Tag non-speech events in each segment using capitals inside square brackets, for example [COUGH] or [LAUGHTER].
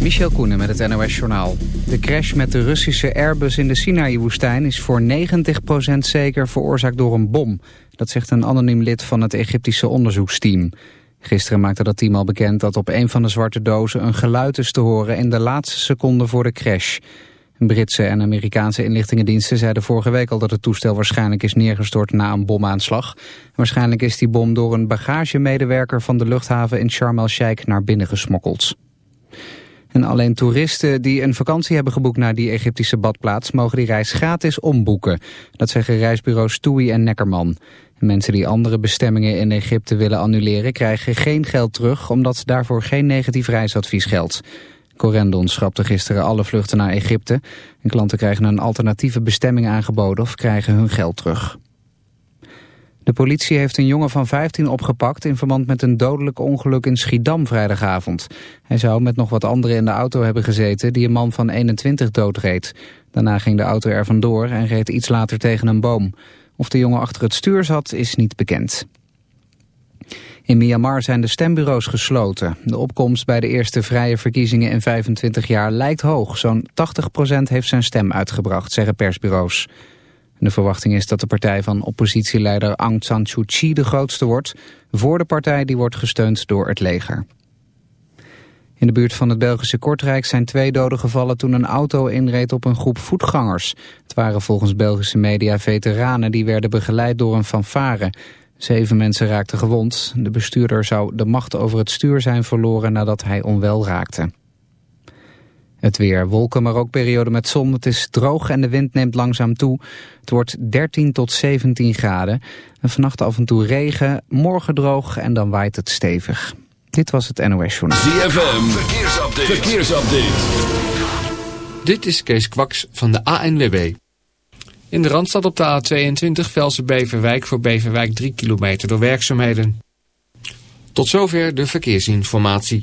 Michel Koenen met het NOS-journaal. De crash met de Russische Airbus in de Sinaï-woestijn is voor 90% zeker veroorzaakt door een bom. Dat zegt een anoniem lid van het Egyptische onderzoeksteam. Gisteren maakte dat team al bekend dat op een van de zwarte dozen een geluid is te horen in de laatste seconde voor de crash. Britse en Amerikaanse inlichtingendiensten zeiden vorige week al dat het toestel waarschijnlijk is neergestort na een bomaanslag. Waarschijnlijk is die bom door een bagagemedewerker van de luchthaven in Sharm el-Sheikh naar binnen gesmokkeld. En alleen toeristen die een vakantie hebben geboekt naar die Egyptische badplaats mogen die reis gratis omboeken. Dat zeggen reisbureaus TUI en Neckerman. Mensen die andere bestemmingen in Egypte willen annuleren krijgen geen geld terug omdat daarvoor geen negatief reisadvies geldt. Corendon schrapte gisteren alle vluchten naar Egypte. En klanten krijgen een alternatieve bestemming aangeboden of krijgen hun geld terug. De politie heeft een jongen van 15 opgepakt in verband met een dodelijk ongeluk in Schiedam vrijdagavond. Hij zou met nog wat anderen in de auto hebben gezeten die een man van 21 doodreed. Daarna ging de auto er vandoor en reed iets later tegen een boom. Of de jongen achter het stuur zat is niet bekend. In Myanmar zijn de stembureaus gesloten. De opkomst bij de eerste vrije verkiezingen in 25 jaar lijkt hoog. Zo'n 80% heeft zijn stem uitgebracht, zeggen persbureaus. De verwachting is dat de partij van oppositieleider Aung San Suu Kyi de grootste wordt... voor de partij die wordt gesteund door het leger. In de buurt van het Belgische Kortrijk zijn twee doden gevallen toen een auto inreed op een groep voetgangers. Het waren volgens Belgische media veteranen die werden begeleid door een fanfare. Zeven mensen raakten gewond. De bestuurder zou de macht over het stuur zijn verloren nadat hij onwel raakte. Het weer, wolken, maar ook periode met zon. Het is droog en de wind neemt langzaam toe. Het wordt 13 tot 17 graden. En vannacht af en toe regen, morgen droog en dan waait het stevig. Dit was het NOS Journaal. ZFM, verkeersupdate. verkeersupdate. Dit is Kees Kwaks van de ANWB. In de Randstad op de A22 Velsen-Beverwijk voor Beverwijk 3 kilometer door werkzaamheden. Tot zover de verkeersinformatie.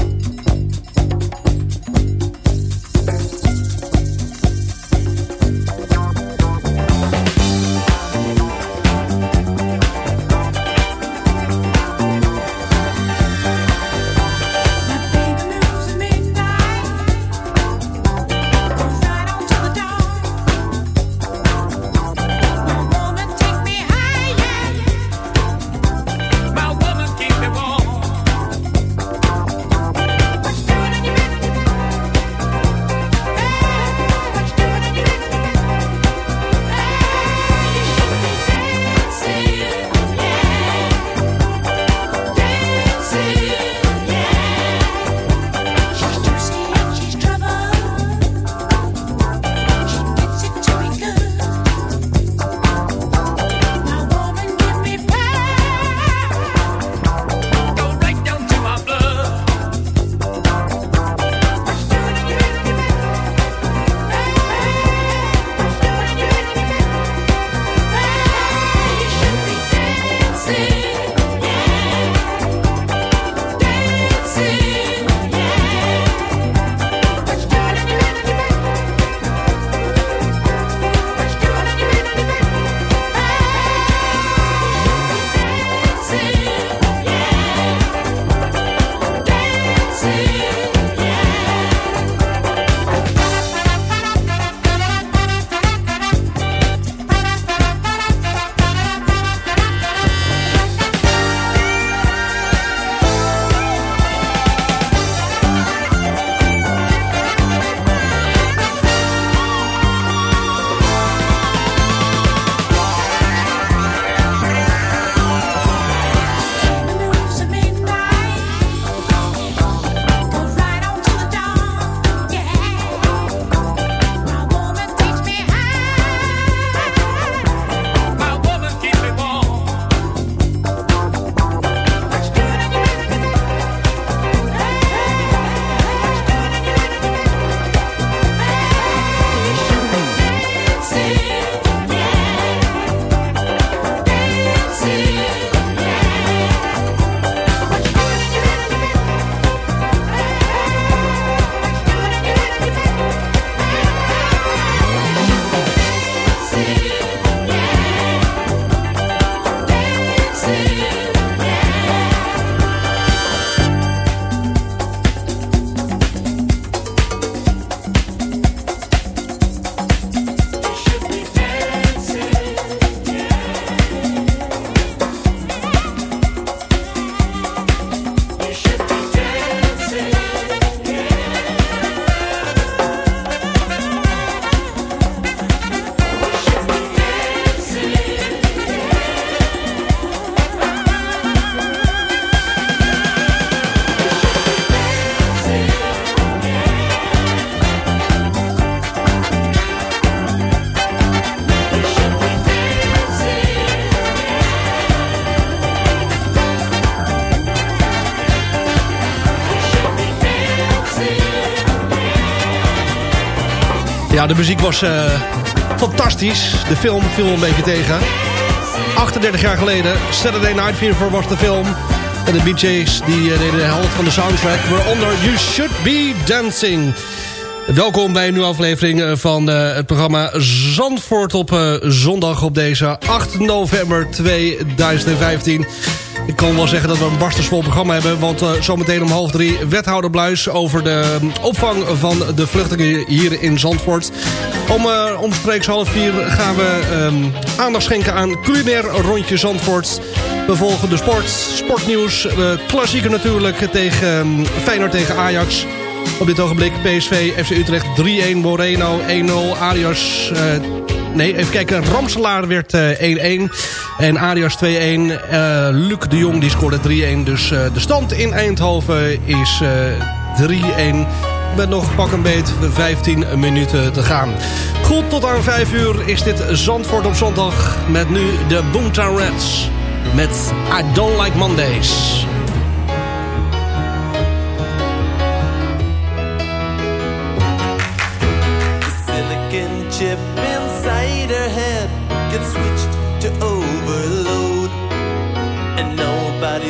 Ja, de muziek was uh, fantastisch. De film viel een beetje tegen. 38 jaar geleden, Saturday Night Fever was de film. En de BJ's die uh, deden de helft van de soundtrack. Waaronder You Should Be Dancing. Welkom bij een nieuwe aflevering eh, van het programma Zandvoort op zondag op deze 8 november 2015. Kan wel zeggen dat we een barstensvol programma hebben. Want uh, zometeen om half drie wethouder Bluis over de opvang van de vluchtelingen hier in Zandvoort. Om uh, omstreeks half vier gaan we um, aandacht schenken aan culinair rondje Zandvoort. We volgen de sport, sportnieuws, uh, klassieker natuurlijk tegen um, Feyenoord tegen Ajax. Op dit ogenblik PSV, FC Utrecht 3-1, Moreno 1-0, Arias... Nee, even kijken. Ramselaar werd 1-1. En Arias 2-1. Uh, Luc de Jong die scoorde 3-1. Dus uh, de stand in Eindhoven is uh, 3-1. Met nog pak een beet 15 minuten te gaan. Goed, tot aan 5 uur is dit Zandvoort op zondag. Met nu de Boomtown Reds. Met I Don't Like Mondays. chip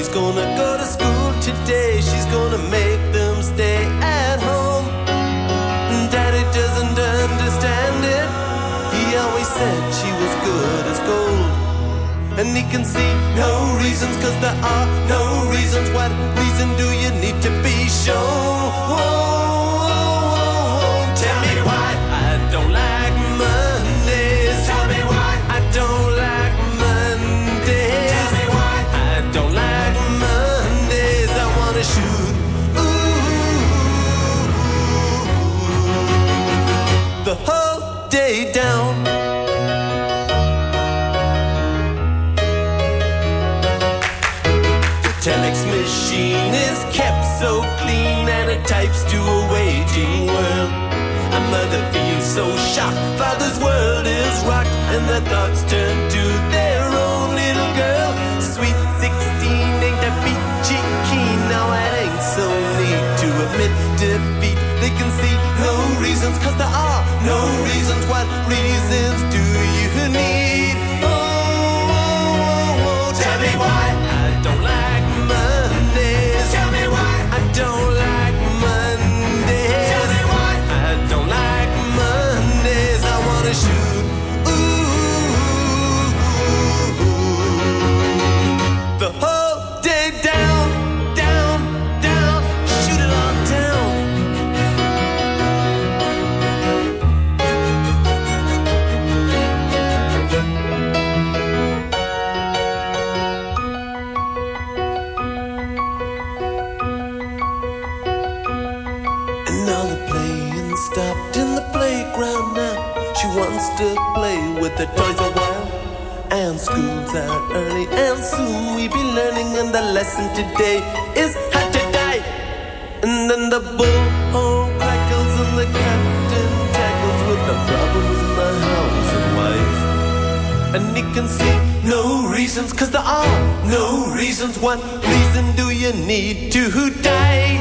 nobody's gonna go to school today. She's gonna make them stay at home. And Daddy doesn't understand it. He always said she was good as gold. And he can see no reasons, cause there are no reasons. What reason do you need to be shown? Day down. The telex machine is kept so clean and it types to a waging world. A mother feels so shocked, father's world is rocked, and their thoughts turn to their own reasons, cause there are no reasons. What reasons do you need? Oh, oh, oh, oh. tell me why I don't like Mondays. Tell me why I don't the toys a while. And school's out early, and soon we'll be learning. And the lesson today is how to die. And then the bullhorn crackles, and the captain tackles with the problems in the house and wife. And he can see no reasons, cause there are no reasons. What reason do you need to? Die,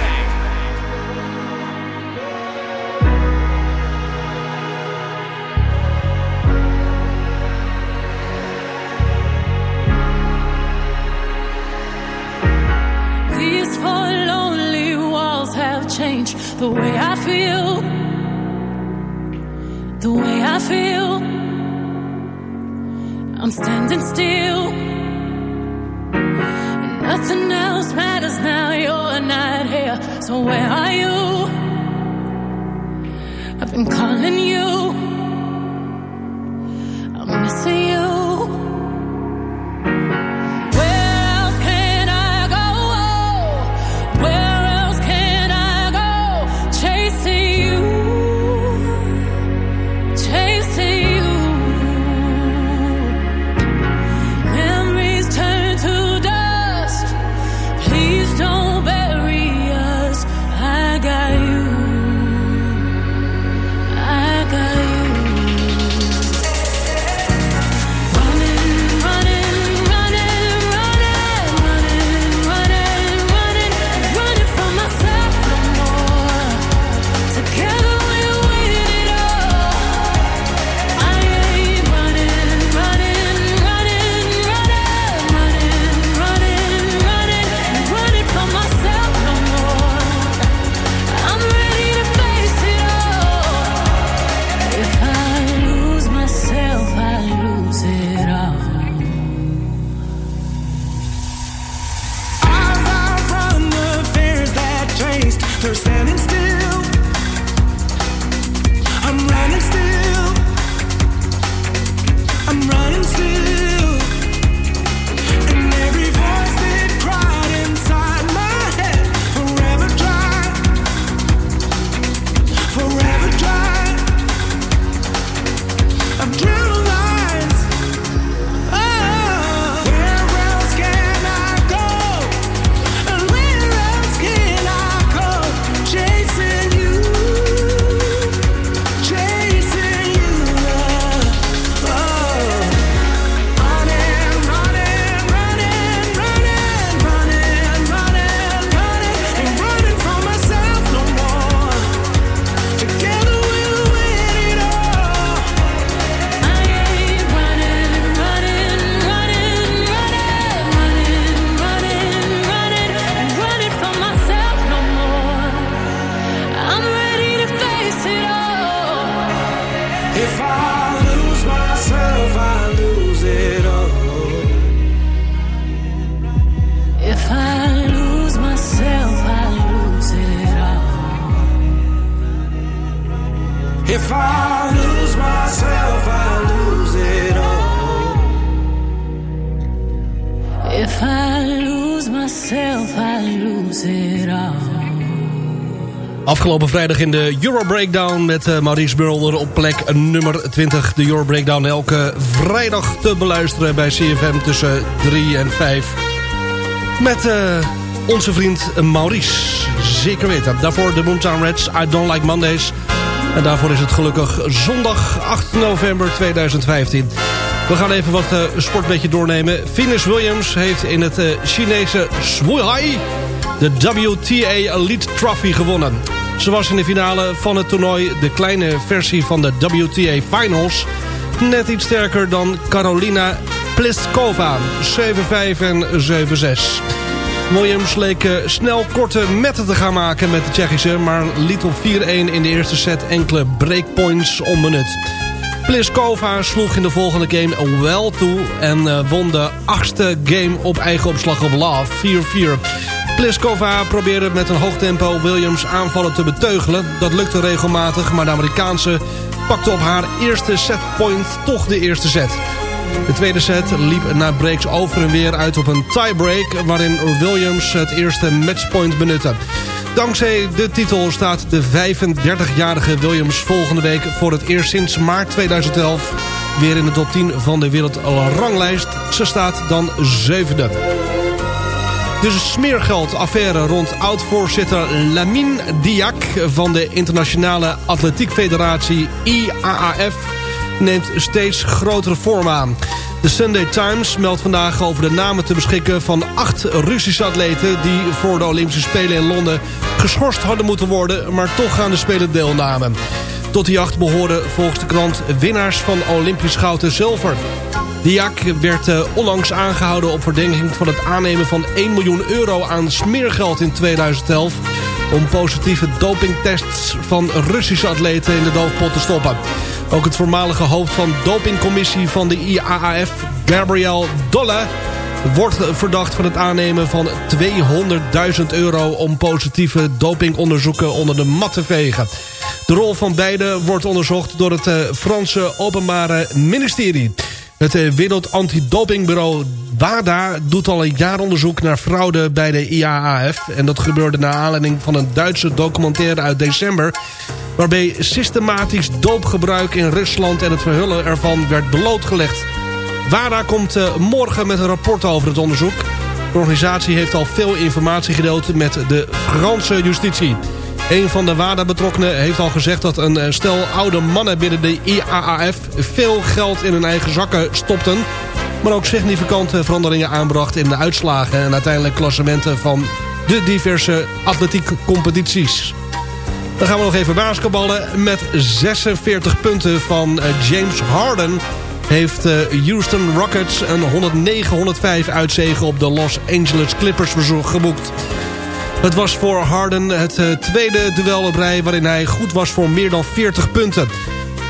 somewhere vrijdag in de Euro Breakdown met uh, Maurice Burlder op plek nummer 20. De Euro Breakdown elke vrijdag te beluisteren bij CFM tussen 3 en 5. Met uh, onze vriend Maurice. Zeker weten. Daarvoor de Moontown Reds, I Don't Like Mondays. En daarvoor is het gelukkig zondag 8 november 2015. We gaan even wat uh, sportbedje doornemen. Venus Williams heeft in het Chinese Shuai de WTA Elite Trophy gewonnen. Ze was in de finale van het toernooi de kleine versie van de WTA Finals... net iets sterker dan Carolina Pliskova, 7-5 en 7-6. Williams leek eh, snel korte metten te gaan maken met de Tsjechische... maar liet op 4-1 in de eerste set enkele breakpoints onbenut. Pliskova sloeg in de volgende game wel toe... en eh, won de achtste game op eigen opslag op love, 4-4... Pliskova probeerde met een hoog tempo Williams aanvallen te beteugelen. Dat lukte regelmatig, maar de Amerikaanse pakte op haar eerste setpoint toch de eerste set. De tweede set liep na breaks over en weer uit op een tiebreak... waarin Williams het eerste matchpoint benutte. Dankzij de titel staat de 35-jarige Williams volgende week... voor het eerst sinds maart 2011 weer in de top 10 van de wereldranglijst. Ze staat dan zevende. De smeergeldaffaire rond oud-voorzitter Lamine Diak... van de Internationale Atletiek Federatie IAAF... neemt steeds grotere vorm aan. De Sunday Times meldt vandaag over de namen te beschikken... van acht Russische atleten die voor de Olympische Spelen in Londen... geschorst hadden moeten worden, maar toch aan de Spelen deelnamen. Tot die acht behoren volgens de krant winnaars van Olympisch goud en zilver. Diak werd uh, onlangs aangehouden op verdenking van het aannemen van 1 miljoen euro aan smeergeld in 2011 om positieve dopingtests van Russische atleten in de doofpot te stoppen. Ook het voormalige hoofd van dopingcommissie van de IAAF, Gabriel Dolle, wordt verdacht van het aannemen van 200.000 euro... om positieve dopingonderzoeken onder de mat te vegen. De rol van beide wordt onderzocht door het eh, Franse Openbare Ministerie. Het eh, Wereld Antidopingbureau WADA doet al een jaar onderzoek naar fraude bij de IAAF. En dat gebeurde naar aanleiding van een Duitse documentaire uit december... waarbij systematisch doopgebruik in Rusland en het verhullen ervan werd blootgelegd. WADA komt eh, morgen met een rapport over het onderzoek. De organisatie heeft al veel informatie gedeeld met de Franse justitie. Een van de WADA-betrokkenen heeft al gezegd dat een eh, stel oude mannen binnen de IAAF veel geld in hun eigen zakken stopten. Maar ook significante veranderingen aanbracht in de uitslagen en uiteindelijk klassementen van de diverse atletiekcompetities. Dan gaan we nog even basketballen met 46 punten van eh, James Harden heeft eh, Houston Rockets een 109-105 uitzegen op de Los Angeles Clippers geboekt. Het was voor Harden het eh, tweede duel op rij waarin hij goed was voor meer dan 40 punten.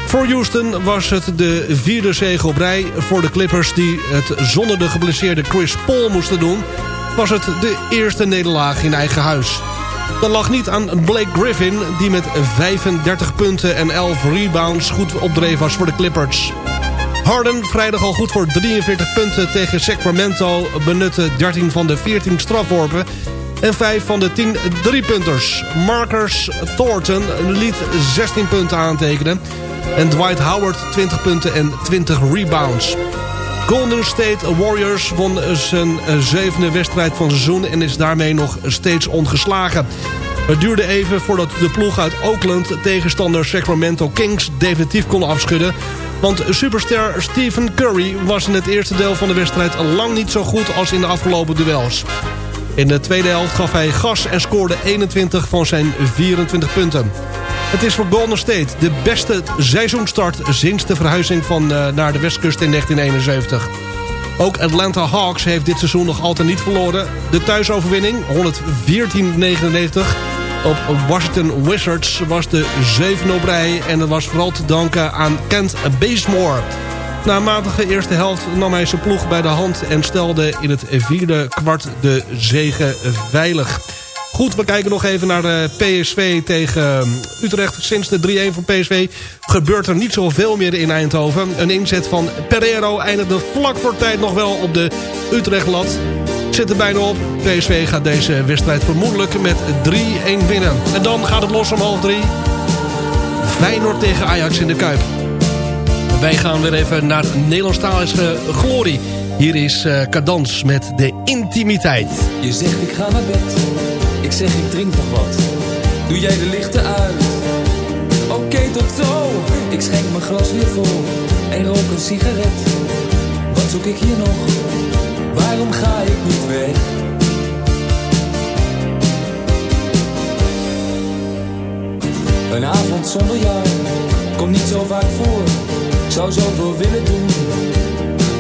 Voor Houston was het de vierde zege op rij. Voor de Clippers die het zonder de geblesseerde Chris Paul moesten doen... was het de eerste nederlaag in eigen huis. Dat lag niet aan Blake Griffin... die met 35 punten en 11 rebounds goed opdreef was voor de Clippers. Harden vrijdag al goed voor 43 punten tegen Sacramento... benutte 13 van de 14 strafworpen en 5 van de 10 driepunters. Marcus Thornton liet 16 punten aantekenen. En Dwight Howard 20 punten en 20 rebounds. Golden State Warriors won zijn zevende wedstrijd van het seizoen... en is daarmee nog steeds ongeslagen. Het duurde even voordat de ploeg uit Oakland tegenstander Sacramento Kings definitief kon afschudden. Want superster Stephen Curry was in het eerste deel van de wedstrijd lang niet zo goed als in de afgelopen duels. In de tweede helft gaf hij gas en scoorde 21 van zijn 24 punten. Het is voor Golden State de beste seizoenstart sinds de verhuizing van, uh, naar de westkust in 1971. Ook Atlanta Hawks heeft dit seizoen nog altijd niet verloren. De thuisoverwinning, 114-99 op Washington Wizards, was de 7 op rij. En dat was vooral te danken aan Kent Bazemore... Na een matige eerste helft nam hij zijn ploeg bij de hand... en stelde in het vierde kwart de zegen veilig. Goed, we kijken nog even naar de PSV tegen um, Utrecht. Sinds de 3-1 van PSV gebeurt er niet zoveel meer in Eindhoven. Een inzet van Pereiro eindigde vlak voor tijd nog wel op de Utrecht-lat. Zit er bijna op. PSV gaat deze wedstrijd vermoedelijk met 3-1 winnen. En dan gaat het los om half 3. Feyenoord tegen Ajax in de Kuip. Wij gaan weer even naar Nederlandstalige glorie. Hier is uh, Cadans met de intimiteit. Je zegt ik ga naar bed. Ik zeg ik drink nog wat. Doe jij de lichten uit? Oké, okay, tot zo. Ik schenk mijn glas weer vol. En rook een sigaret. Wat zoek ik hier nog? Waarom ga ik niet weg? Een avond zonder jou komt niet zo vaak voor zou zoveel willen doen.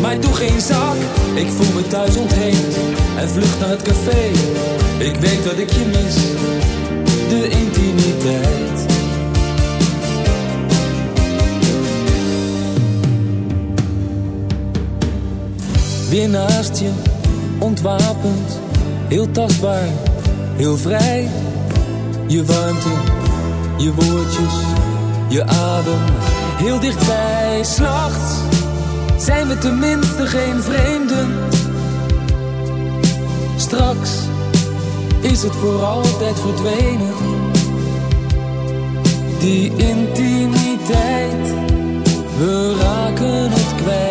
Maar doe geen zak, ik voel me thuis ontheemd en vlucht naar het café. Ik weet dat ik je mis, de intimiteit. Weer naast je, ontwapend, heel tastbaar, heel vrij. Je warmte, je woordjes, je adem heel dichtbij. S'nachts zijn we tenminste geen vreemden. Straks is het voor altijd verdwenen. Die intimiteit, we raken het kwijt.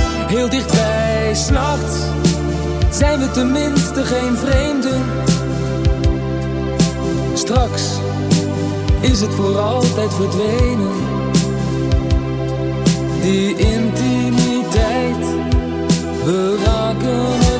heel dichtbij. S'nachts zijn we tenminste geen vreemden. Straks is het voor altijd verdwenen. Die intimiteit, we raken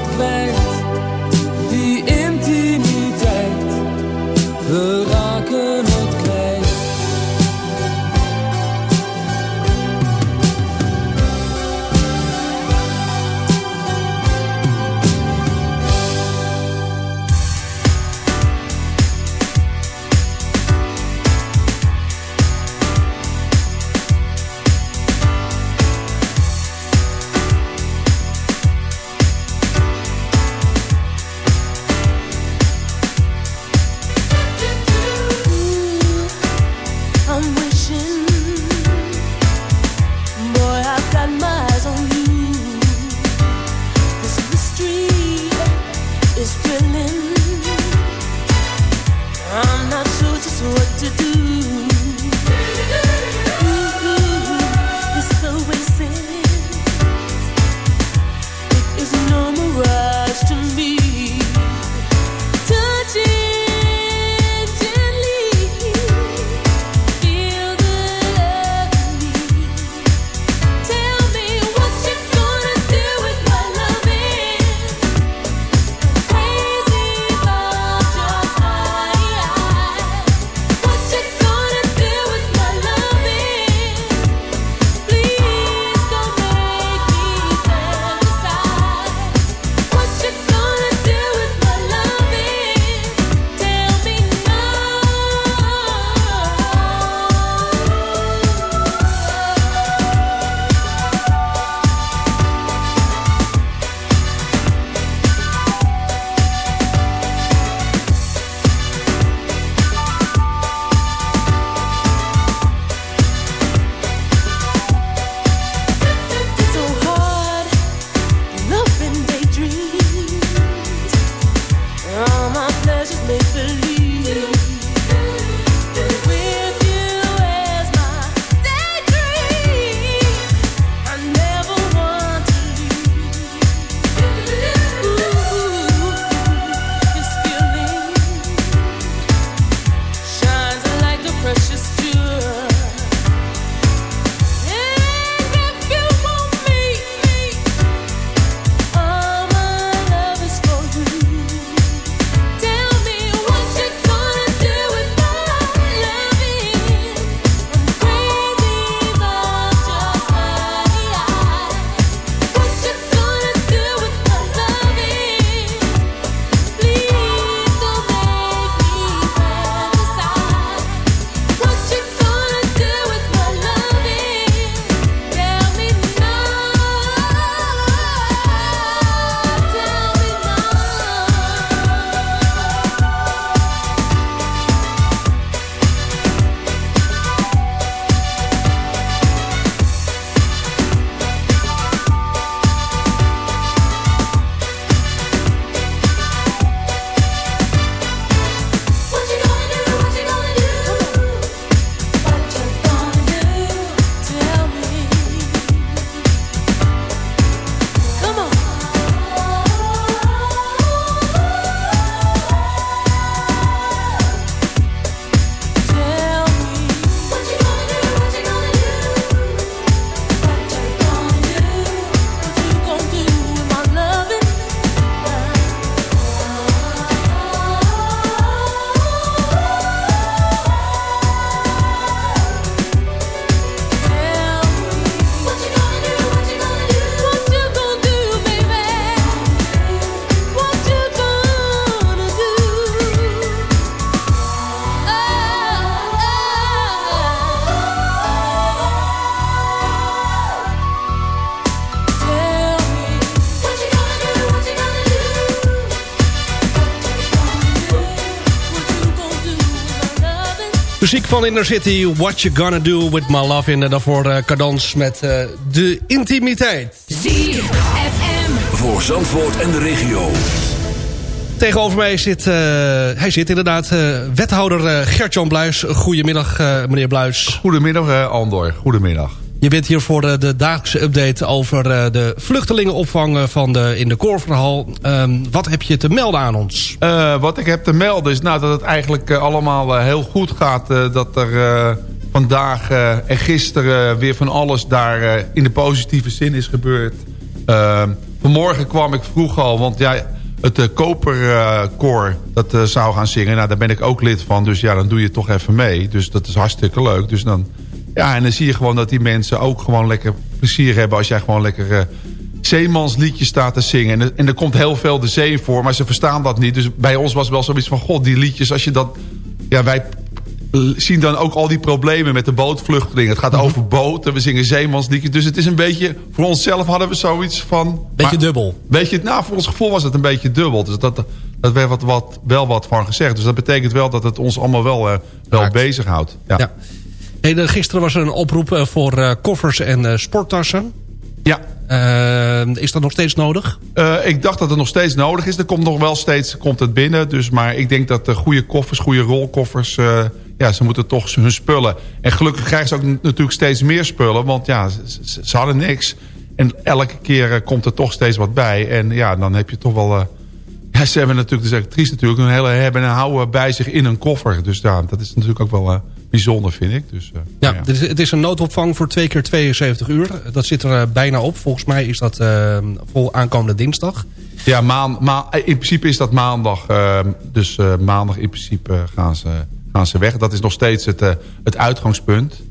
van Inner City, What You Gonna Do With My Love In. En daarvoor uh, cadans met eh, de intimiteit. ZFM. Voor Zandvoort en de regio. Tegenover mij zit, eh, hij zit inderdaad, wethouder Gertjan Bluis. Goedemiddag, meneer Bluis. Goedemiddag, Andor. Goedemiddag. Je bent hier voor eh, de dagelijkse update over eh, de vluchtelingenopvang eh, van de, in de Korverhal. Ehm, wat heb je te melden aan ons? Wat ik heb te melden is nou, dat het eigenlijk allemaal heel goed gaat. dat er vandaag en gisteren weer van alles daar in de positieve zin is gebeurd. Eh, vanmorgen kwam ik vroeg al, want ja, het uh, koperkoor dat zou gaan zingen. Nou, daar ben ik ook lid van, dus ja, dan doe je toch even mee. Dus dat is hartstikke leuk. Dus dan, ja, en dan zie je gewoon dat die mensen ook gewoon lekker plezier hebben... als jij gewoon lekker... eh, zeemansliedjes staat te zingen. En, er- en er komt heel veel de zee voor, maar ze verstaan dat niet. Dus bij ons was wel zoiets van, god, die liedjes, als je dat... Ja, wij zien dan ook al die problemen met de bootvluchtelingen. Het gaat over boten, we zingen zeemansliedjes. Dus het is een beetje, voor onszelf hadden we zoiets van... Beetje maar- dubbel. Beetje, nou, voor ons gevoel was het een beetje dubbel. Dus dat, dat werd wat, wat, wel wat van gezegd. Dus dat betekent wel dat het ons allemaal wel, eh, wel bezighoudt. Ja. Ja. Hey, gisteren was er een oproep eh, voor eh, koffers en eh, sporttassen. ja. Is dat nog steeds nodig? Ik dacht dat het nog steeds nodig is. Er komt nog wel steeds komt het binnen. Dus, maar ik denk dat de goede koffers, goede rolkoffers... ja, ze moeten toch hun spullen. En gelukkig krijgen ze ook natuurlijk steeds meer spullen. Want ja, ze, hadden niks. En elke keer komt er toch steeds wat bij. En ja, dan heb je toch wel... [LAUGHS] ja, ze hebben natuurlijk, de actrice natuurlijk... een hele hebben en houden bij zich in een koffer. Dus ja, dat is natuurlijk ook wel bijzonder, vind ik. Dus, eh, Ja, nou Het, is, het is een noodopvang voor twee keer 72 uur. Dat zit er eh, bijna op. Volgens mij is dat eh, vol aankomende dinsdag. Ja, maan, ma- in principe is dat maandag. eh, dus eh, maandag in principe gaan ze, gaan ze weg. Dat is nog steeds het, eh, het uitgangspunt.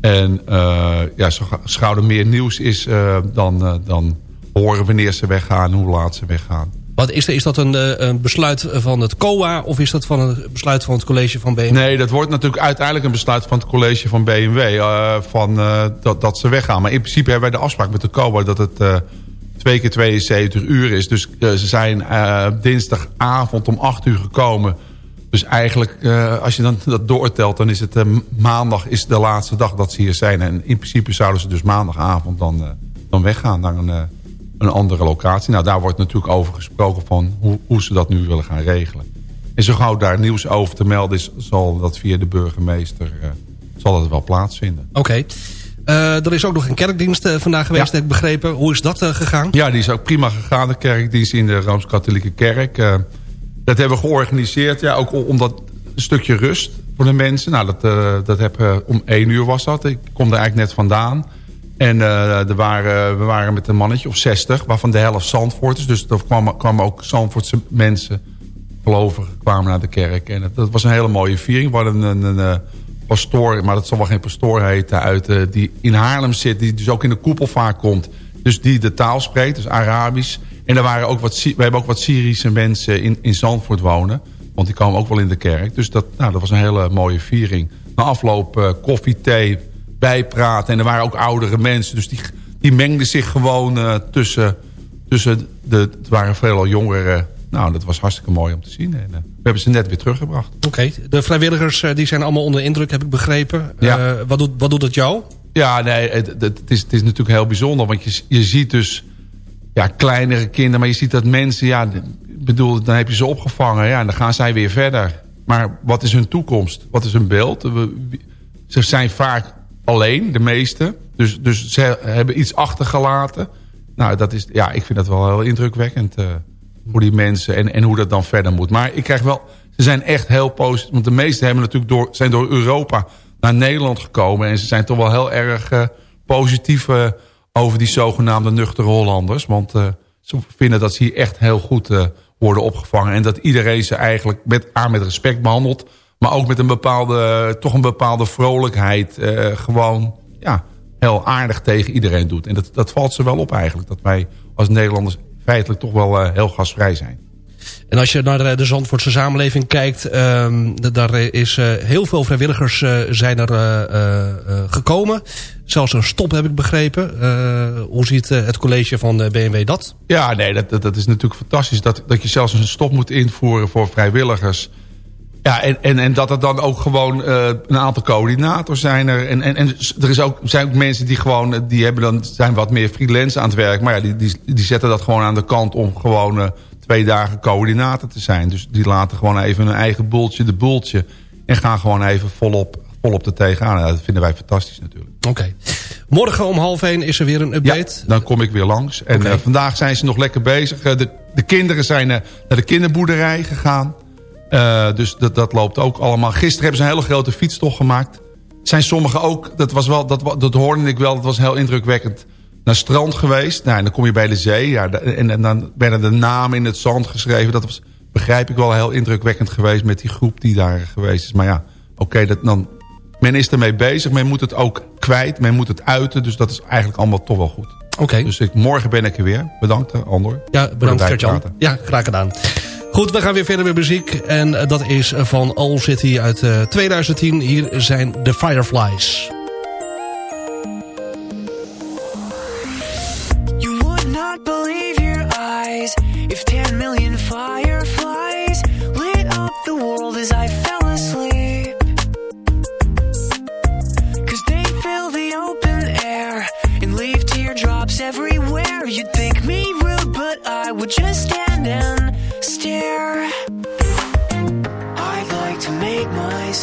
En eh ja, zo ga- als gauw er meer nieuws is, eh, dan, eh, dan horen wanneer ze weggaan, hoe laat ze weggaan. Wat is, is dat een, eh, een besluit van het COA of is dat van een besluit van het college van BMW? Nee, dat wordt natuurlijk uiteindelijk een besluit van het college van BMW. eh, van, eh, dat, dat ze weggaan. Maar in principe hebben wij de afspraak met de COA dat het eh, twee keer 72 uur is. Dus ze zijn dinsdagavond om 8 uur gekomen. Dus eigenlijk, als je dan [LAUGHS] dat doortelt, dan is het maandag is de laatste dag dat ze hier zijn. En in principe zouden ze dus maandagavond dan, dan weggaan naar een, een andere locatie. Nou, daar wordt natuurlijk over gesproken van hoe, hoe ze dat nu willen gaan regelen. En zo gauw daar nieuws over te melden is, zal dat via de burgemeester eh, zal dat wel plaatsvinden. Oké. Eh, er is ook nog een kerkdienst eh, vandaag geweest, Ja. heb ik begrepen. Hoe is dat gegaan? Ja, die is ook prima gegaan, de kerkdienst in de Rooms-Katholieke Kerk. Dat hebben we georganiseerd, ja, ook om dat een stukje rust voor de mensen. Nou, dat, dat heb, om één uur was dat. Ik kom er eigenlijk net vandaan. En eh, er waren, we waren met een mannetje of zestig, waarvan de helft Zandvoorters. Dus er kwamen, kwamen ook Zandvoortse mensen, gelovigen, kwamen naar de kerk. En dat was een hele mooie viering. We hadden een, een, pastoor, maar dat zal wel geen pastoor heten... Uit, eh, die in Haarlem zit, die dus ook in de koepel vaak komt. Dus die de taal spreekt, dus Arabisch. En er waren ook wat, we hebben ook wat Syrische mensen in, in Zandvoort wonen. Want die komen ook wel in de kerk. Dus dat, nou, dat was een hele mooie viering. Na afloop eh, koffie, thee, bijpraten. En er waren ook oudere mensen. Dus die, die mengden zich gewoon eh, tussen, tussen de... Het waren veelal jongeren. Nou, dat was hartstikke mooi om te zien. En, eh, we hebben ze net weer teruggebracht. Oké. De vrijwilligers eh, die zijn allemaal onder indruk, heb ik begrepen. Ja. Eh, wat, doet, wat doet het jou? Ja, nee, het, het, is, het is natuurlijk heel bijzonder. Want je, je ziet dus ja, kleinere kinderen. Maar je ziet dat mensen, ja, ik bedoel, dan heb je ze opgevangen. Ja, en dan gaan zij weer verder. Maar wat is hun toekomst? Wat is hun beeld? We- Ze zijn vaak alleen, de meeste. Dus, dus ze hebben iets achtergelaten. Nou, dat is, ja, ik vind dat wel heel indrukwekkend eh, voor die mensen. En, en hoe dat dan verder moet. Maar ik krijg wel, ze zijn echt heel positief. Want de meesten hebben natuurlijk door, zijn door Europa naar Nederland gekomen. En ze zijn toch wel heel erg eh, positief eh, over die zogenaamde nuchtere Hollanders. Want eh, ze vinden dat ze hier echt heel goed eh, worden opgevangen. En dat iedereen ze eigenlijk met, aan met respect behandelt. Maar ook met een bepaalde, toch een bepaalde vrolijkheid. eh, gewoon ja, heel aardig tegen iedereen doet. En dat, dat valt ze wel op eigenlijk. Dat wij als Nederlanders feitelijk toch wel eh, heel gastvrij zijn. En als je naar de, Zandvoortse samenleving kijkt... ehm, daar is eh, heel veel vrijwilligers zijn er gekomen. Zelfs een stop heb ik begrepen. Hoe ziet het college van de BMW dat? Ja, nee, dat, dat, dat is natuurlijk fantastisch. Dat, dat je zelfs een stop moet invoeren voor vrijwilligers. Ja, en, en, en dat er dan ook gewoon eh, een aantal coördinators zijn er. En, en, en er is ook, zijn ook mensen die gewoon, eh, die hebben dan, zijn wat meer freelance aan het werk. Maar ja, die, die, die zetten dat gewoon aan de kant om gewoon eh, twee dagen coördinator te zijn. Dus die laten gewoon even hun eigen boeltje de boeltje. En gaan gewoon even volop, volop er tegenaan. En dat vinden wij fantastisch natuurlijk. Oké. Morgen om half één is er weer een Ja, update. dan kom ik weer langs. En vandaag zijn ze nog lekker bezig. De, de kinderen zijn naar de kinderboerderij gegaan. Eh, dus dat, dat loopt ook allemaal. Gisteren hebben ze een hele grote fietstocht gemaakt. Zijn sommigen ook, dat, was wel, dat, dat hoorde ik wel, dat was heel indrukwekkend, naar strand geweest. Nou, en dan kom je bij de zee. Ja, en, en dan werden de namen in het zand geschreven. Dat was, begrijp ik wel, heel indrukwekkend geweest met die groep die daar geweest is. Maar ja, oké, dat dan... Men is ermee bezig, men moet het ook kwijt, men moet het uiten. Dus dat is eigenlijk allemaal toch wel goed. Oké. Dus ik, morgen ben ik er weer. Bedankt, Andor. Ja, bedankt Gert-Jan. Ja, graag gedaan. Goed, we gaan weer verder met muziek. En eh, dat is van All City uit eh, 2010. Hier zijn de Fireflies. You would not believe your eyes if 10 million fireflies lit up the world as I fell asleep. Cause they fill the open air and leave teardrops everywhere. You'd think me rude, but I would just stand and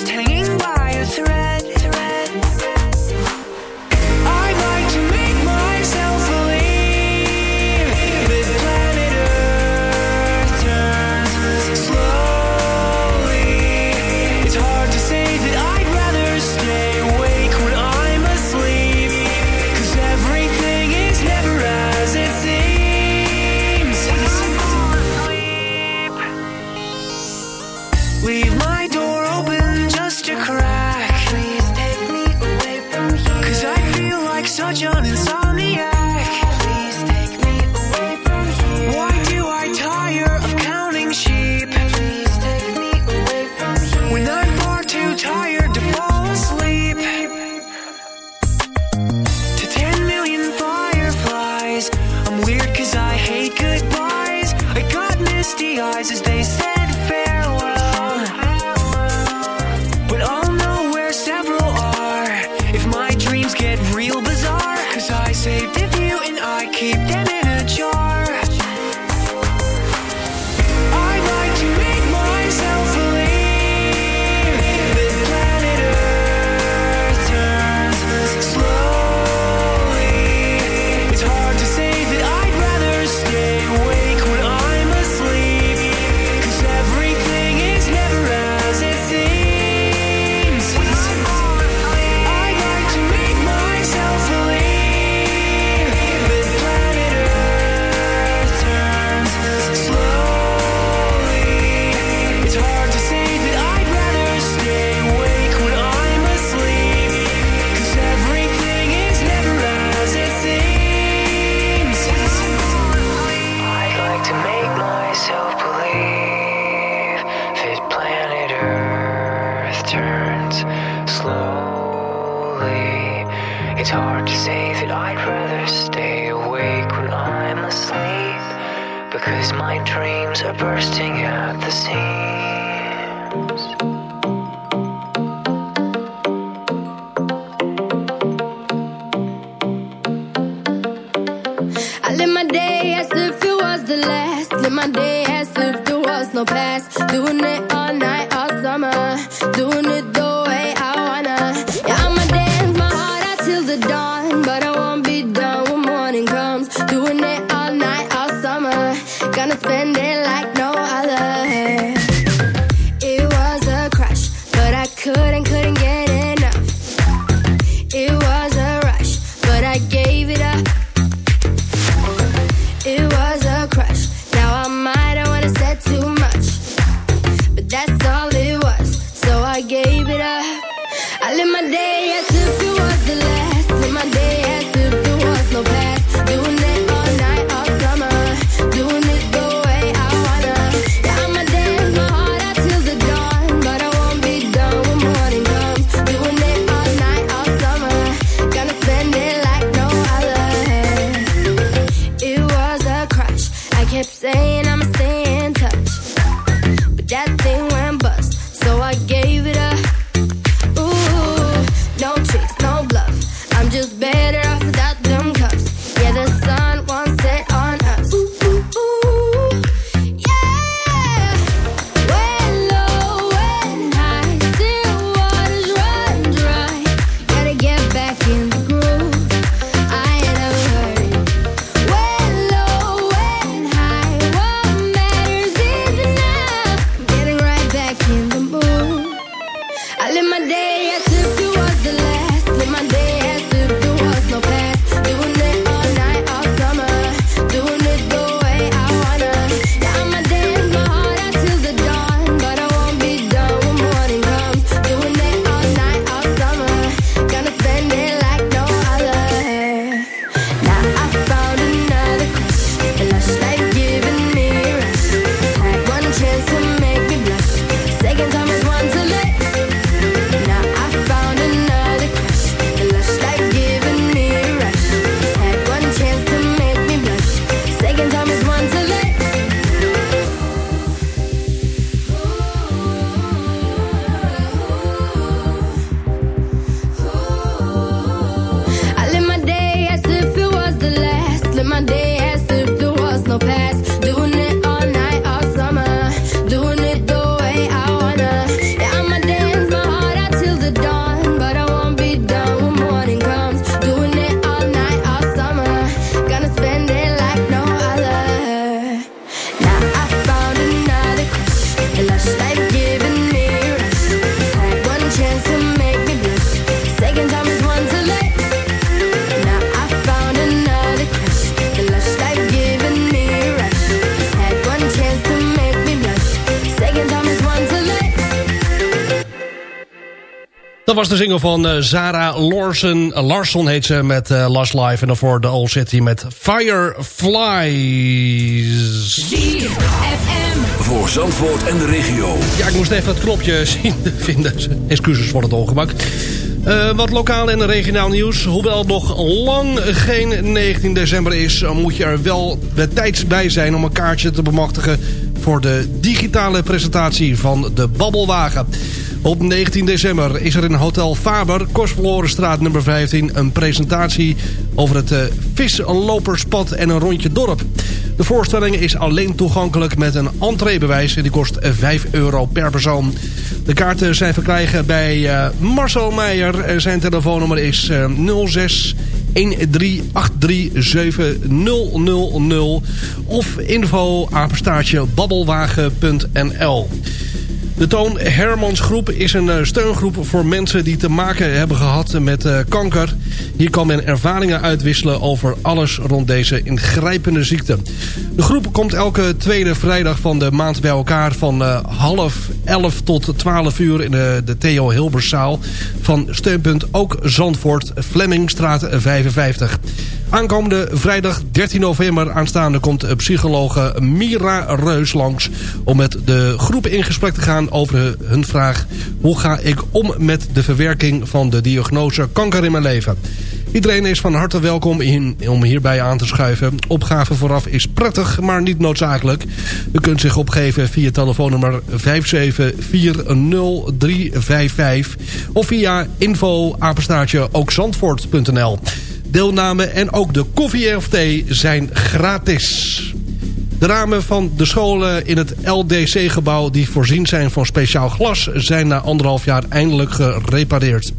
was hanging by a thread. Was de single van eh, Zara Larson. Uh, Larson heet ze met eh Last Life. En daarvoor de Old City met Fireflies. Voor Zandvoort en de regio. Ja, ik moest even het knopje [LAUGHS] zien te vinden. Excuses voor het ongemak. Eh, wat lokaal en regionaal nieuws. Hoewel het nog lang geen 19 december is... moet je er wel bij tijds bij zijn om een kaartje te bemachtigen... voor de digitale presentatie van de Babbelwagen. Op 19 december is er in Hotel Faber, Kostverlorenstraat nummer 15... een presentatie over het uh, visloperspad en een rondje dorp. De voorstelling is alleen toegankelijk met een entreebewijs... en die kost 5 euro per persoon. De kaarten zijn verkrijgen bij uh, Marcel Meijer. Zijn telefoonnummer is uh, 06 1383700 of info apenstaartje babbelwagen.nl. De Toon Hermans Groep is een eh, steungroep voor mensen die te maken hebben gehad met uh, kanker. Hier kan men ervaringen uitwisselen over alles rond deze ingrijpende ziekte. De groep komt elke tweede vrijdag van de maand bij elkaar van uh, half elf tot twaalf uur in de, de Theo Hilberszaal van steunpunt Ook Zandvoort, Flemmingstraat 55. Aankomende vrijdag 13 november aanstaande komt psychologe Mira Reus langs... om met de groep in gesprek te gaan over hun vraag... hoe ga ik om met de verwerking van de diagnose kanker in mijn leven? Iedereen is van harte welkom om hierbij aan te schuiven. Opgave vooraf is prettig, maar niet noodzakelijk. U kunt zich opgeven via telefoonnummer 5740355 of via info. Deelname en ook de koffie of thee zijn gratis. De ramen van de scholen in het LDC-gebouw die voorzien zijn van speciaal glas... zijn na anderhalf jaar eindelijk gerepareerd.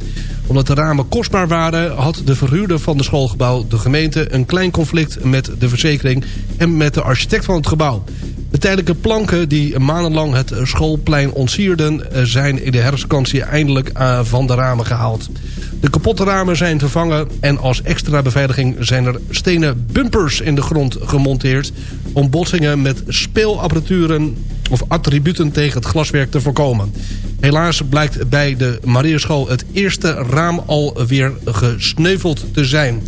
Omdat de ramen kostbaar waren had de verhuurder van het schoolgebouw... de gemeente een klein conflict met de verzekering en met de architect van het gebouw. De tijdelijke planken die maandenlang het schoolplein ontsierden... zijn in de herfstvakantie eindelijk van de ramen gehaald. De kapotte ramen zijn vervangen en als extra beveiliging zijn er stenen bumpers in de grond gemonteerd... om botsingen met speelapparaturen of attributen tegen het glaswerk te voorkomen. Helaas blijkt bij de Marieschool het eerste raam alweer gesneuveld te zijn...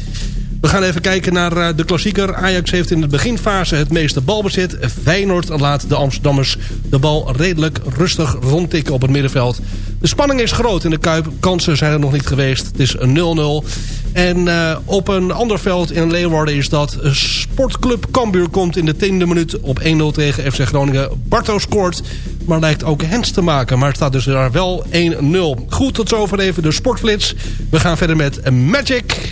We gaan even kijken naar de klassieker. Ajax heeft in de beginfase het meeste balbezit. Feyenoord laat de Amsterdammers de bal redelijk rustig rondtikken op het middenveld. De spanning is groot in de Kuip. Kansen zijn er nog niet geweest. Het is een 0-0. En uh, op een ander veld in Leeuwarden is dat Sportclub Cambuur komt in de tiende minuut op 1-0 tegen FC Groningen. Barto scoort, maar lijkt ook Hens te maken. Maar staat dus daar wel 1-0. Goed, tot zover even de sportflits. We gaan verder met Magic.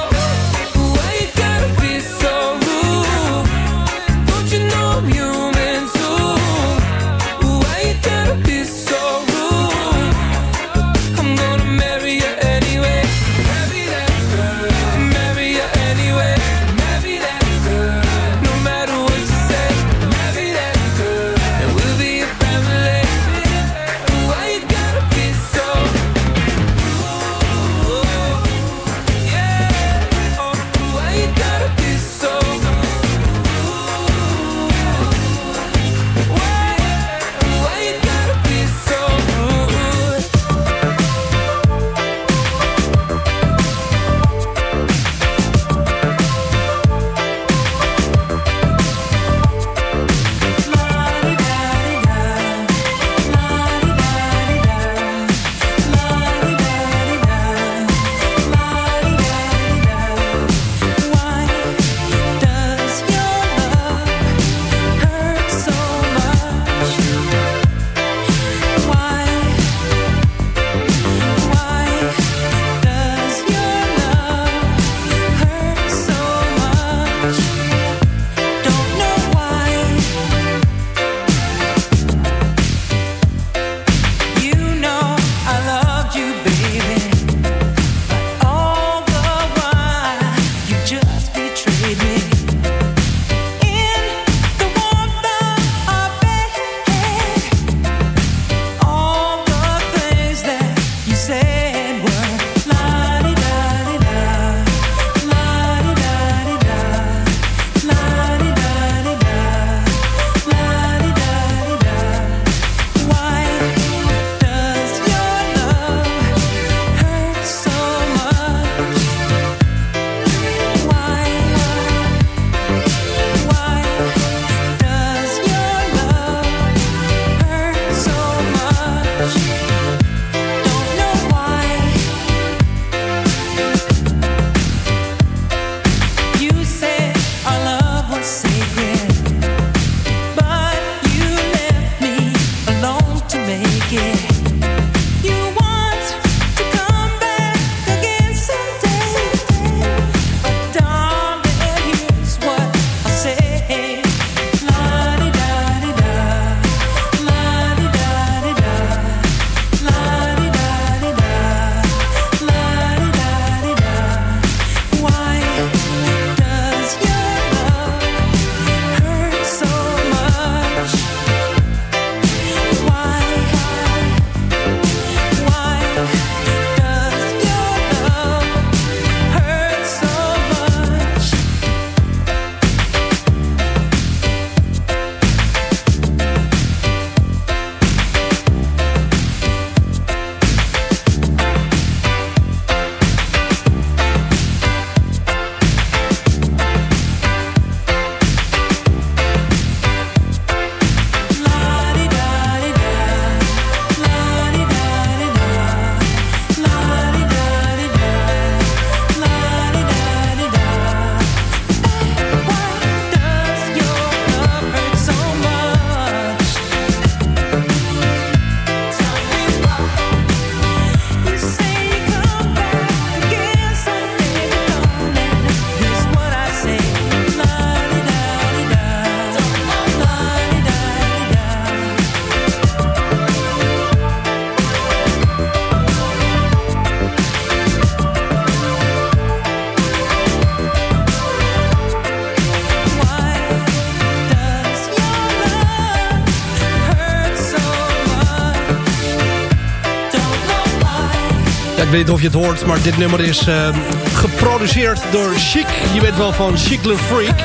weet of je het hoort, maar dit nummer is eh, geproduceerd door Chic. Je weet wel van Chic Le Freak.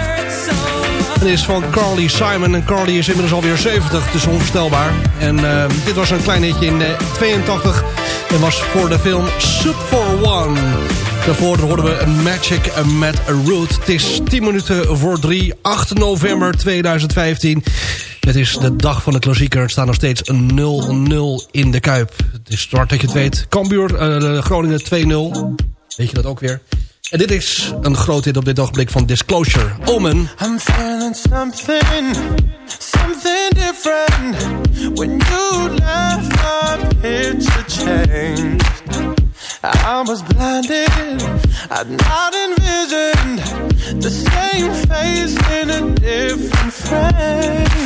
En is van Carly Simon. En Carly is inmiddels alweer 70, dus onvoorstelbaar. En eh, dit was een klein hitje in eh, 82. En was voor de film Sub for One. Daarvoor hoorden we Magic met Root. Het is 10 minuten voor 3, 8 november 2015. Het is de dag van de klassieker. Er staan nog steeds 0-0 in de Kuip. Het is start dat je het weet. Cambuur, uh, Groningen 2-0. Weet je dat ook weer? En dit is een groot hit op dit ogenblik van Disclosure. Omen. I'm feeling something, something different. When you left, my picture change. I was blinded, I'd not envisioned. The same face in a different frame.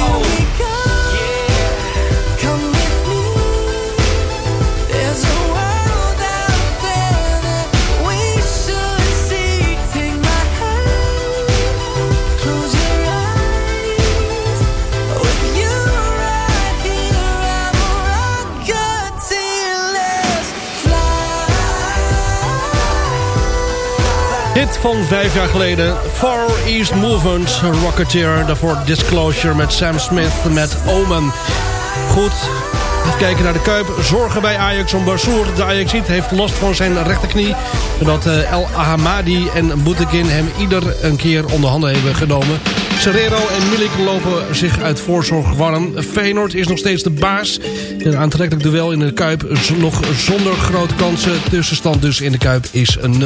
Van vijf jaar geleden. Far East Movement, Rocketeer. Daarvoor Disclosure met Sam Smith met Omen. Goed, even kijken naar de Kuip. Zorgen bij Ajax om Bassour. De Ajaxiet heeft last van zijn rechterknie. Zodat eh, El Ahamadi en Boutekin hem ieder een keer onder handen hebben genomen. Serrero en Milik lopen zich uit voorzorg warm. Feyenoord is nog steeds de baas. Een aantrekkelijk duel in de Kuip. Nog zonder grote kansen. Tussenstand dus in de Kuip is een 0-0.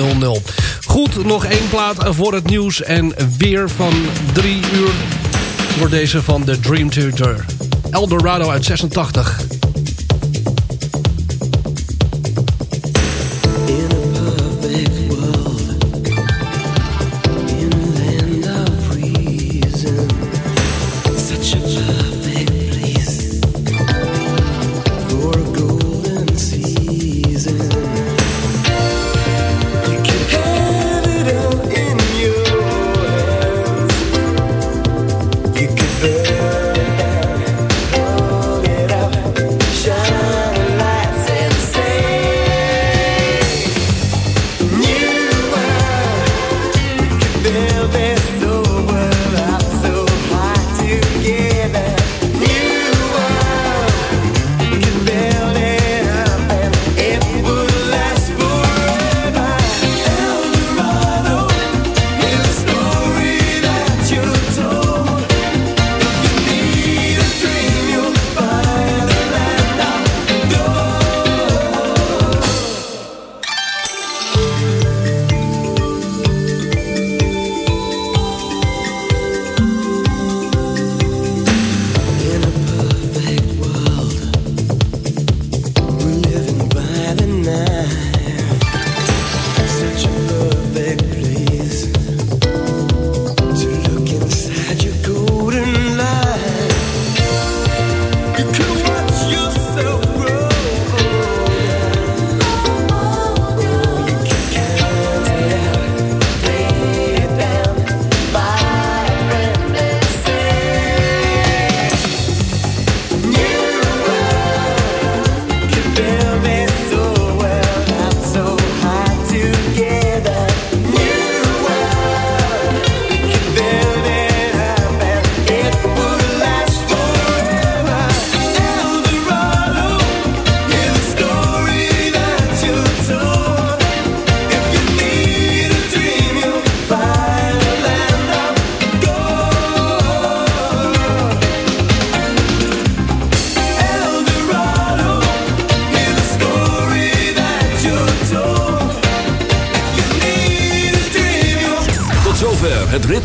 Goed, nog één plaat voor het nieuws. En weer van drie uur wordt deze van de Dream Theater. Eldorado uit 86.